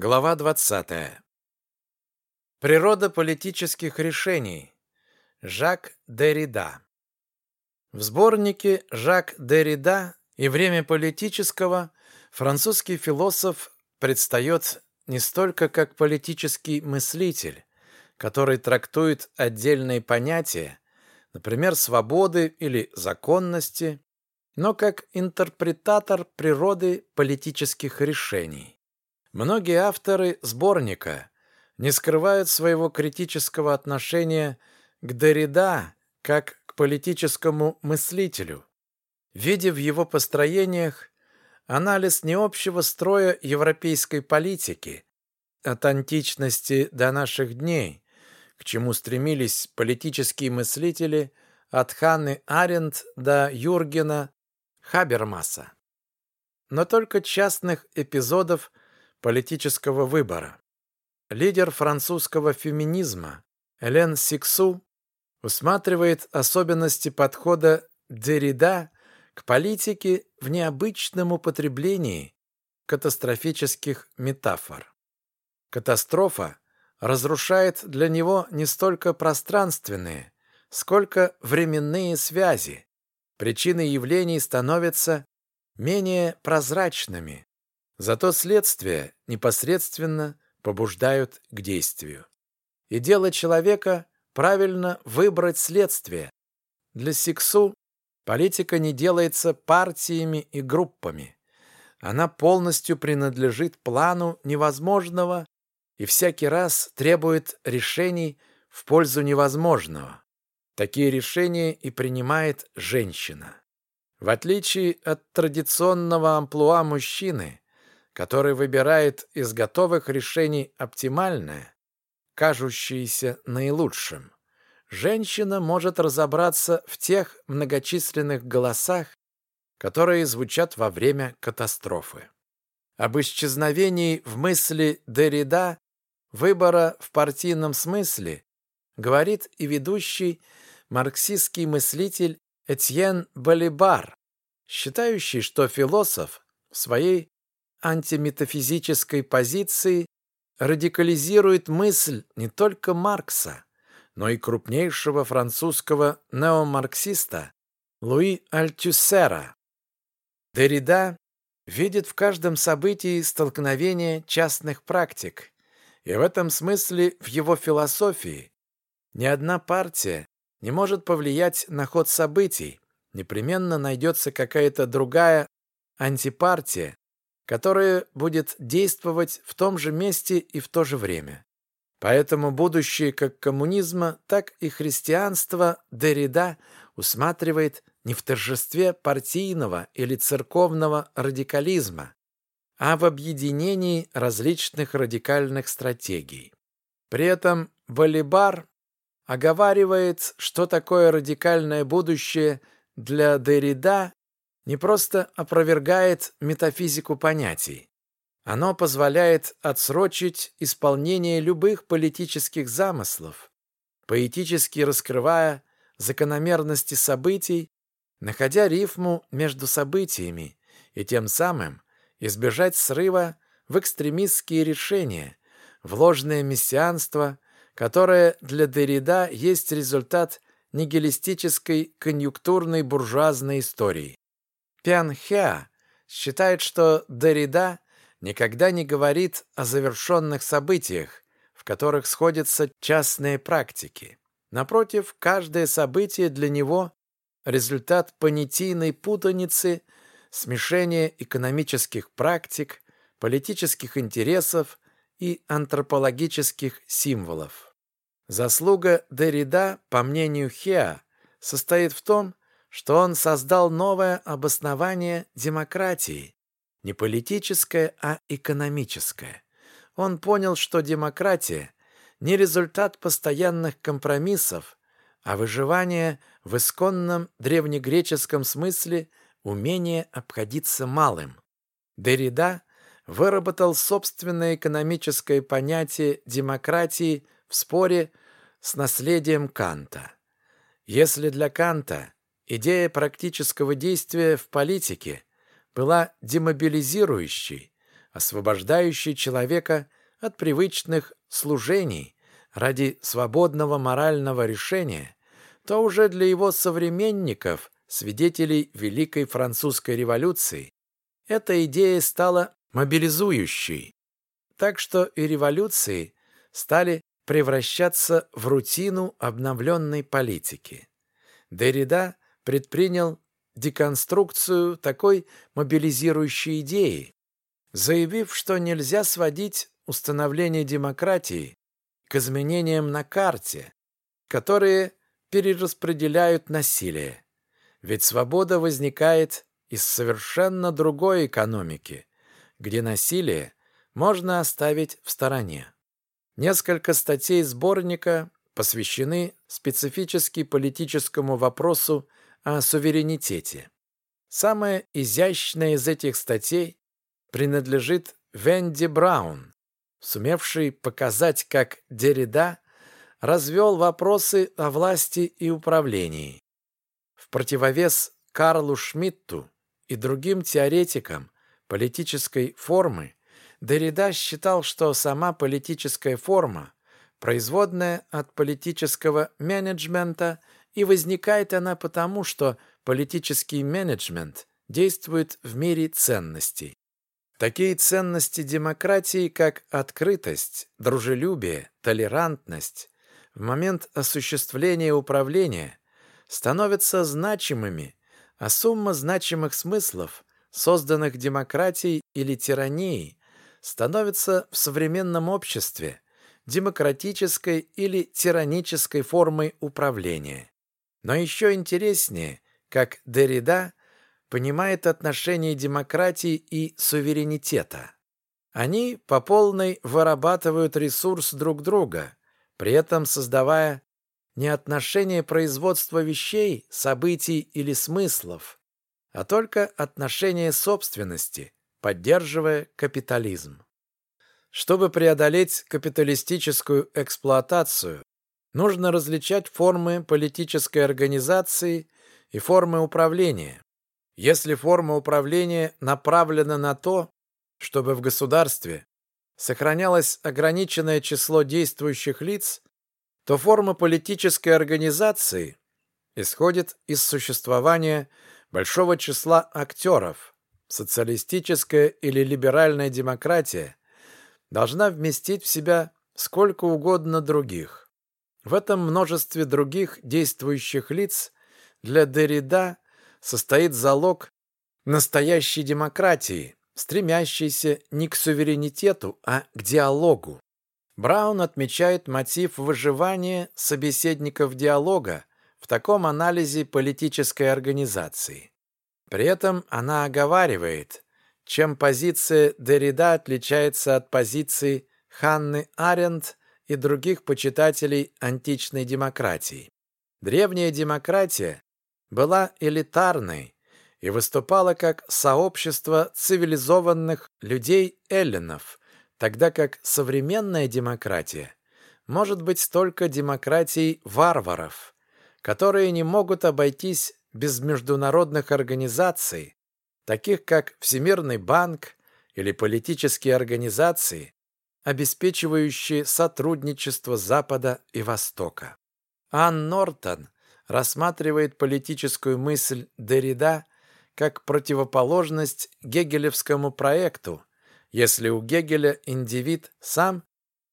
Глава 20. Природа политических решений. Жак Деррида. В сборнике Жак Деррида и время политического французский философ предстает не столько как политический мыслитель, который трактует отдельные понятия, например, свободы или законности, но как интерпретатор природы политических решений. Многие авторы сборника не скрывают своего критического отношения к Derrida как к политическому мыслителю, видя в его построениях анализ не общего строя европейской политики от античности до наших дней, к чему стремились политические мыслители от Ханны Аренд до Юргена Хабермаса. Но только частных эпизодов политического выбора. Лидер французского феминизма Элен Сиксу усматривает особенности подхода Деррида к политике в необычном употреблении катастрофических метафор. Катастрофа разрушает для него не столько пространственные, сколько временные связи. Причины явлений становятся менее прозрачными, Зато следствия непосредственно побуждают к действию. И дело человека правильно выбрать следствие. Для Сиксу политика не делается партиями и группами. Она полностью принадлежит плану невозможного и всякий раз требует решений в пользу невозможного. Такие решения и принимает женщина. В отличие от традиционного амплуа мужчины, который выбирает из готовых решений оптимальное, кажущееся наилучшим. Женщина может разобраться в тех многочисленных голосах, которые звучат во время катастрофы. Об исчезновении в мысли Деррида выбора в партийном смысле говорит и ведущий марксистский мыслитель Этьен Балибар, считающий, что философ в своей антиметафизической позиции радикализирует мысль не только Маркса, но и крупнейшего французского неомарксиста Луи Альтюссера. Деррида видит в каждом событии столкновение частных практик, и в этом смысле в его философии ни одна партия не может повлиять на ход событий, непременно найдется какая-то другая антипартия, которое будет действовать в том же месте и в то же время. Поэтому будущее как коммунизма, так и христианства Деррида усматривает не в торжестве партийного или церковного радикализма, а в объединении различных радикальных стратегий. При этом Балибар оговаривает, что такое радикальное будущее для Деррида не просто опровергает метафизику понятий. Оно позволяет отсрочить исполнение любых политических замыслов, поэтически раскрывая закономерности событий, находя рифму между событиями и тем самым избежать срыва в экстремистские решения, в ложное мессианство, которое для Деррида есть результат нигилистической конъюнктурной буржуазной истории. Пян Хя считает, что Derrida никогда не говорит о завершенных событиях, в которых сходятся частные практики. Напротив, каждое событие для него – результат понятийной путаницы, смешения экономических практик, политических интересов и антропологических символов. Заслуга Derrida, по мнению Хеа, состоит в том, что он создал новое обоснование демократии, не политическое, а экономическое. Он понял, что демократия не результат постоянных компромиссов, а выживание в исконном древнегреческом смысле умение обходиться малым. Деррида выработал собственное экономическое понятие демократии в споре с наследием Канта. Если для Канта Идея практического действия в политике была демобилизирующей, освобождающий человека от привычных служений ради свободного морального решения, то уже для его современников, свидетелей Великой Французской революции, эта идея стала мобилизующей. Так что и революции стали превращаться в рутину обновленной политики. Деррида предпринял деконструкцию такой мобилизирующей идеи, заявив, что нельзя сводить установление демократии к изменениям на карте, которые перераспределяют насилие. Ведь свобода возникает из совершенно другой экономики, где насилие можно оставить в стороне. Несколько статей сборника посвящены специфически политическому вопросу о суверенитете. Самая изящная из этих статей принадлежит Венди Браун, сумевшей показать, как Деррида развел вопросы о власти и управлении. В противовес Карлу Шмидту и другим теоретикам политической формы Деррида считал, что сама политическая форма производная от политического менеджмента, и возникает она потому, что политический менеджмент действует в мире ценностей. Такие ценности демократии, как открытость, дружелюбие, толерантность, в момент осуществления управления становятся значимыми, а сумма значимых смыслов, созданных демократией или тиранией, становится в современном обществе демократической или тиранической формой управления. Но еще интереснее, как Деррида понимает отношения демократии и суверенитета. Они по полной вырабатывают ресурс друг друга, при этом создавая не отношение производства вещей, событий или смыслов, а только отношение собственности, поддерживая капитализм. Чтобы преодолеть капиталистическую эксплуатацию, нужно различать формы политической организации и формы управления. Если форма управления направлена на то, чтобы в государстве сохранялось ограниченное число действующих лиц, то форма политической организации исходит из существования большого числа актеров. Социалистическая или либеральная демократия должна вместить в себя сколько угодно других. В этом множестве других действующих лиц для Деррида состоит залог настоящей демократии, стремящейся не к суверенитету, а к диалогу. Браун отмечает мотив выживания собеседников диалога в таком анализе политической организации. При этом она оговаривает, чем позиция Деррида отличается от позиции Ханны Аренд и других почитателей античной демократии. Древняя демократия была элитарной и выступала как сообщество цивилизованных людей-эллинов, тогда как современная демократия может быть только демократией варваров, которые не могут обойтись без международных организаций, таких как Всемирный банк или политические организации, обеспечивающие сотрудничество Запада и Востока. Ан Нортон рассматривает политическую мысль Деррида как противоположность гегелевскому проекту, если у Гегеля индивид сам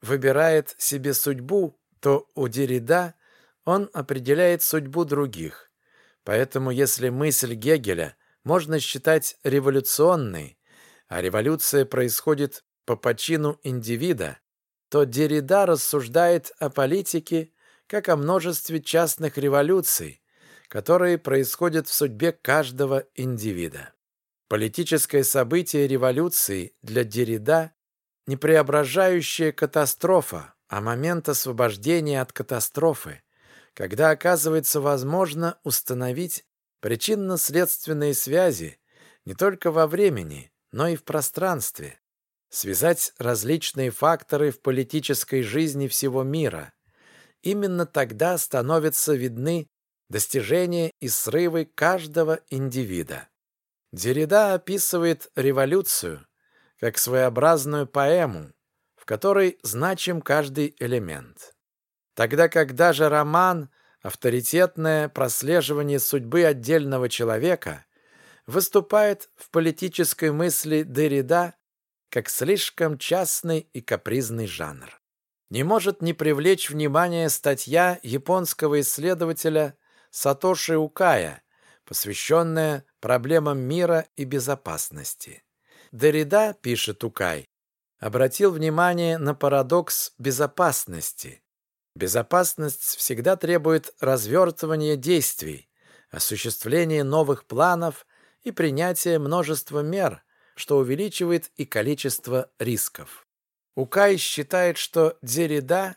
выбирает себе судьбу, то у Деррида он определяет судьбу других. Поэтому если мысль Гегеля можно считать революционной, а революция происходит по почину индивида, то Деррида рассуждает о политике как о множестве частных революций, которые происходят в судьбе каждого индивида. Политическое событие революции для Деррида не преображающая катастрофа, а момент освобождения от катастрофы, когда оказывается возможно установить причинно-следственные связи не только во времени, но и в пространстве, связать различные факторы в политической жизни всего мира. Именно тогда становятся видны достижения и срывы каждого индивида. Деррида описывает революцию как своеобразную поэму, в которой значим каждый элемент. Тогда как даже роман авторитетное прослеживание судьбы отдельного человека выступает в политической мысли Деррида как слишком частный и капризный жанр. Не может не привлечь внимание статья японского исследователя Сатоши Укая, посвященная проблемам мира и безопасности. Деррида, пишет Укай, обратил внимание на парадокс безопасности, Безопасность всегда требует развертывания действий, осуществления новых планов и принятия множества мер, что увеличивает и количество рисков. Укай считает, что Дзерида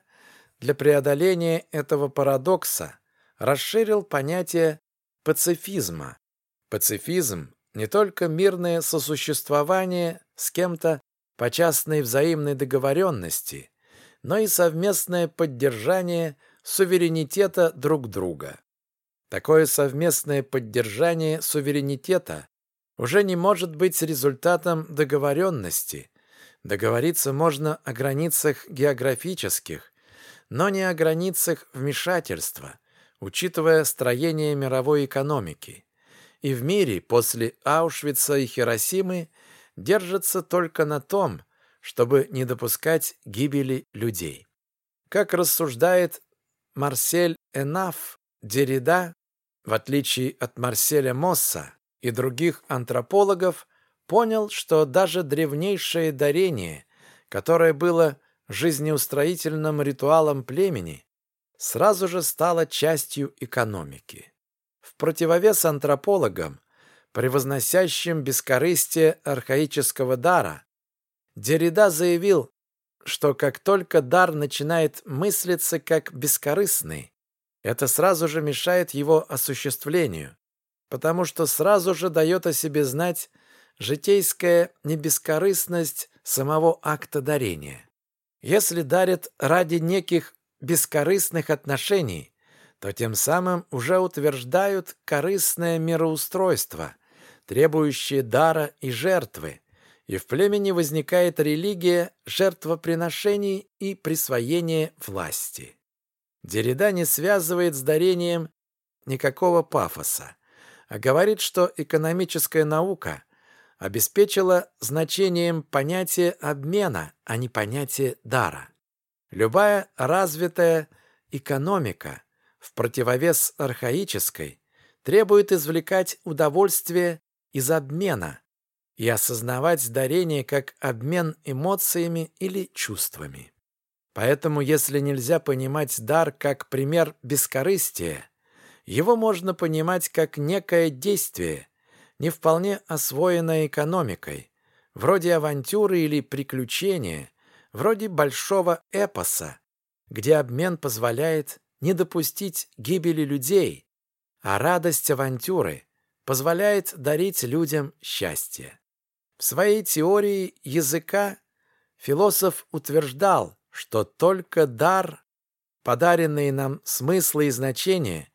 для преодоления этого парадокса расширил понятие пацифизма. Пацифизм – не только мирное сосуществование с кем-то по частной взаимной договоренности, но и совместное поддержание суверенитета друг друга. Такое совместное поддержание суверенитета уже не может быть результатом договоренности. Договориться можно о границах географических, но не о границах вмешательства, учитывая строение мировой экономики. И в мире после Аушвица и Хиросимы держится только на том, чтобы не допускать гибели людей. Как рассуждает Марсель Энаф, Деррида, в отличие от Марселя Мосса и других антропологов, понял, что даже древнейшее дарение, которое было жизнеустроительным ритуалом племени, сразу же стало частью экономики. В противовес антропологам, превозносящим бескорыстие архаического дара, Деррида заявил, что как только дар начинает мыслиться как бескорыстный, это сразу же мешает его осуществлению, потому что сразу же дает о себе знать житейская небескорыстность самого акта дарения. Если дарят ради неких бескорыстных отношений, то тем самым уже утверждают корыстное мироустройство, требующее дара и жертвы, и в племени возникает религия жертвоприношений и присвоения власти. Деррида не связывает с дарением никакого пафоса, говорит, что экономическая наука обеспечила значением понятие обмена, а не понятие дара. Любая развитая экономика в противовес архаической требует извлекать удовольствие из обмена, и осознавать дарение как обмен эмоциями или чувствами. Поэтому, если нельзя понимать дар как пример бескорыстия, его можно понимать как некое действие, не вполне освоенное экономикой, вроде авантюры или приключения, вроде большого эпоса, где обмен позволяет не допустить гибели людей, а радость авантюры позволяет дарить людям счастье. В своей теории языка философ утверждал, что только дар, подаренный нам смыслы и значения,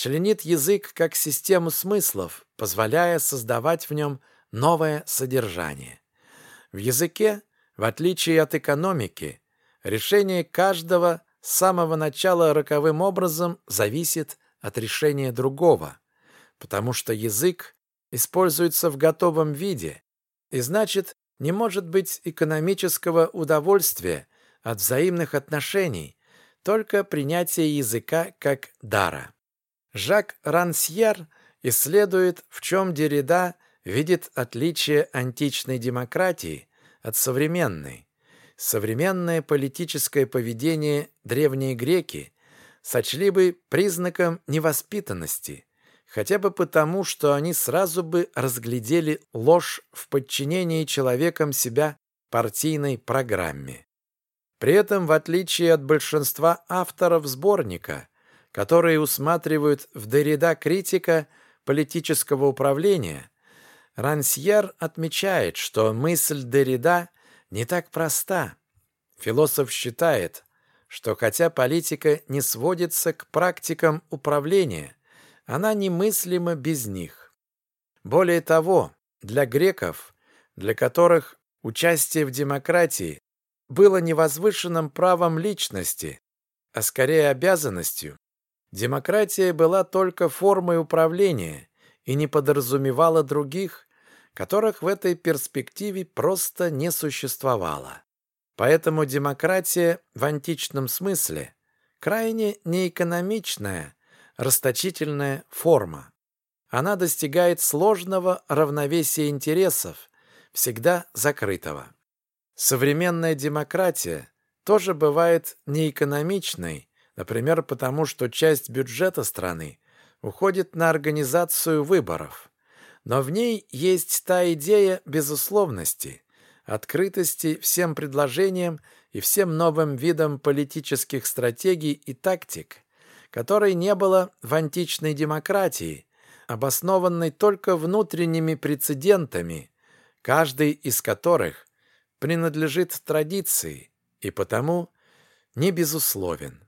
членит язык как систему смыслов, позволяя создавать в нем новое содержание. В языке, в отличие от экономики, решение каждого с самого начала роковым образом зависит от решения другого, потому что язык используется в готовом виде, и значит, не может быть экономического удовольствия от взаимных отношений, только принятие языка как дара. Жак Рансьер исследует, в чем Деррида видит отличие античной демократии от современной. Современное политическое поведение древние греки сочли бы признаком невоспитанности, хотя бы потому, что они сразу бы разглядели ложь в подчинении человеком себя партийной программе. При этом, в отличие от большинства авторов сборника, которые усматривают в Деррида критика политического управления, Рансьер отмечает, что мысль Деррида не так проста. Философ считает, что хотя политика не сводится к практикам управления – она немыслима без них. Более того, для греков, для которых Участие в демократии было невозвышенным правом личности, а скорее обязанностью. Демократия была только формой управления и не подразумевала других, которых в этой перспективе просто не существовало. Поэтому демократия в античном смысле крайне неэкономичная, расточительная форма. Она достигает сложного равновесия интересов, всегда закрытого. Современная демократия тоже бывает неэкономичной, например, потому что часть бюджета страны уходит на организацию выборов. Но в ней есть та идея безусловности, открытости всем предложениям и всем новым видам политических стратегий и тактик, которой не было в античной демократии, обоснованной только внутренними прецедентами, каждый из которых принадлежит традиции и потому не безусловен.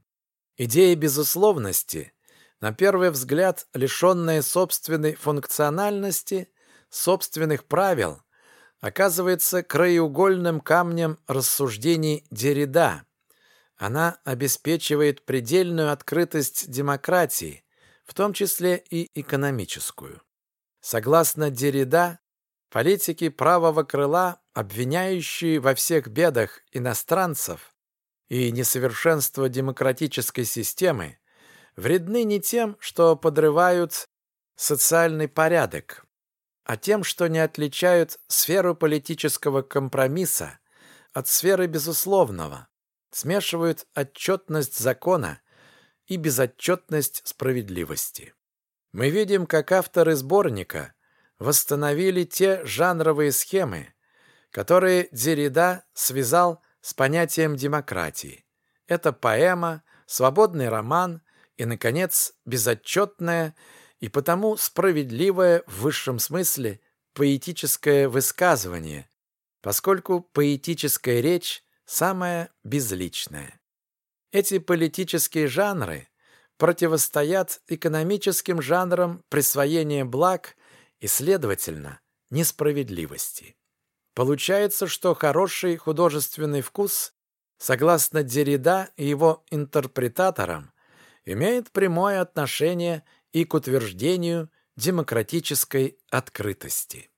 Идея безусловности, на первый взгляд лишенная собственной функциональности, собственных правил, оказывается краеугольным камнем рассуждений Деррида. Она обеспечивает предельную открытость демократии, в том числе и экономическую. Согласно Деррида, политики правого крыла, обвиняющие во всех бедах иностранцев и несовершенство демократической системы, вредны не тем, что подрывают социальный порядок, а тем, что не отличают сферу политического компромисса от сферы безусловного, смешивают отчетность закона и безотчетность справедливости. Мы видим, как авторы сборника восстановили те жанровые схемы, которые Деррида связал с понятием демократии. Это поэма, свободный роман и, наконец, безотчетная и потому справедливое в высшем смысле поэтическое высказывание, поскольку поэтическая речь самая безличная. Эти политические жанры противостоят экономическим жанрам присвоения благ и, следовательно, несправедливости. Получается, что хороший художественный вкус, согласно Деррида и его интерпретаторам, имеет прямое отношение и к утверждению демократической открытости.